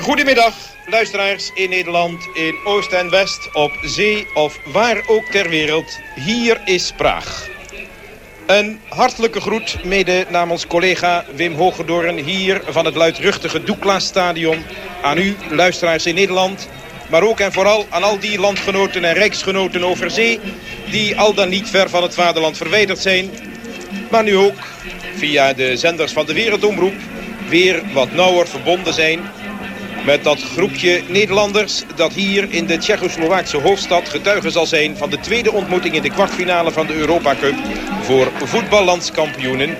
Goedemiddag, luisteraars in Nederland, in Oost en West, op zee of waar ook ter wereld. Hier is Praag. Een hartelijke groet mede namens collega Wim Hogedoorn hier van het luidruchtige Doekla-stadion. Aan u, luisteraars in Nederland, maar ook en vooral aan al die landgenoten en rijksgenoten over zee... die al dan niet ver van het vaderland verwijderd zijn. Maar nu ook via de zenders van de Wereldomroep weer wat nauwer verbonden zijn met dat groepje Nederlanders dat hier in de Tsjechoslowaakse hoofdstad getuige zal zijn van de tweede ontmoeting in de kwartfinale van de Europa Cup voor voetballandskampioenen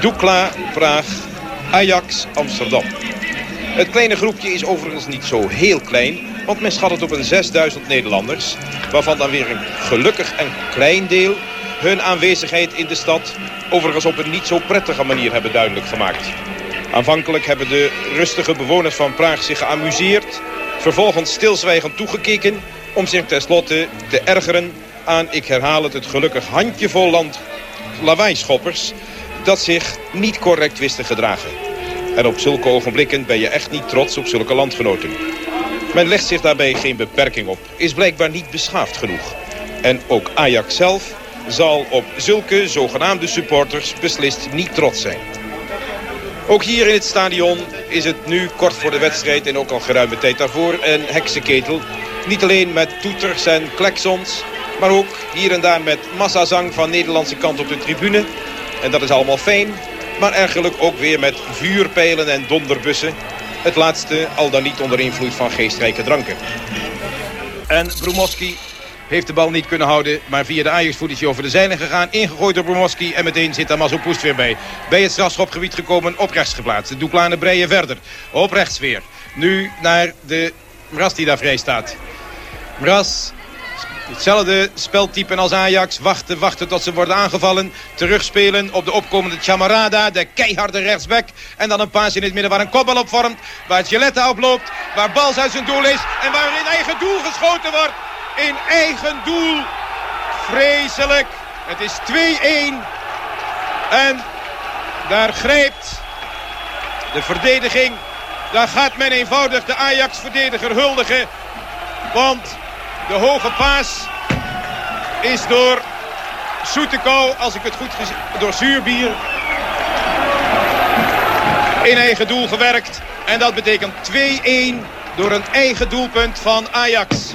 Dukla Praag Ajax Amsterdam. Het kleine groepje is overigens niet zo heel klein, want men schat het op een 6000 Nederlanders, waarvan dan weer een gelukkig en klein deel hun aanwezigheid in de stad overigens op een niet zo prettige manier hebben duidelijk gemaakt. Aanvankelijk hebben de rustige bewoners van Praag zich geamuseerd. Vervolgens stilzwijgend toegekeken om zich tenslotte te ergeren aan, ik herhaal het, het gelukkig handjevol land lawaai-schoppers dat zich niet correct wist te gedragen. En op zulke ogenblikken ben je echt niet trots op zulke landgenoten. Men legt zich daarbij geen beperking op, is blijkbaar niet beschaafd genoeg. En ook Ajax zelf zal op zulke zogenaamde supporters beslist niet trots zijn. Ook hier in het stadion is het nu kort voor de wedstrijd en ook al geruime tijd daarvoor een heksenketel. Niet alleen met toeters en kleksons, maar ook hier en daar met massazang van Nederlandse kant op de tribune. En dat is allemaal fijn, maar eigenlijk ook weer met vuurpijlen en donderbussen. Het laatste al dan niet onder invloed van geestrijke dranken. En Bromowski heeft de bal niet kunnen houden, maar via de ajax voet is hij over de zijlijn gegaan. Ingegooid door Bromowski en meteen zit daar Poest weer bij. Bij het strafschopgebied gekomen, op rechts geplaatst. De Doeklanen breien verder. Op rechts weer. Nu naar de Mras die daar vrij staat. Mras Hetzelfde speltype als Ajax. Wachten, wachten tot ze worden aangevallen. Terugspelen op de opkomende Chamarada. De keiharde rechtsback. En dan een paas in het midden waar een kopbal op vormt. Waar Gilletta oploopt. Waar Bals uit zijn doel is. En waar in eigen doel geschoten wordt in eigen doel. Vreselijk. Het is 2-1. En daar grijpt de verdediging. Daar gaat men eenvoudig de Ajax-verdediger huldigen. Want de hoge paas is door Soetekou, als ik het goed gezien door Zuurbier in eigen doel gewerkt. En dat betekent 2-1 door een eigen doelpunt van Ajax.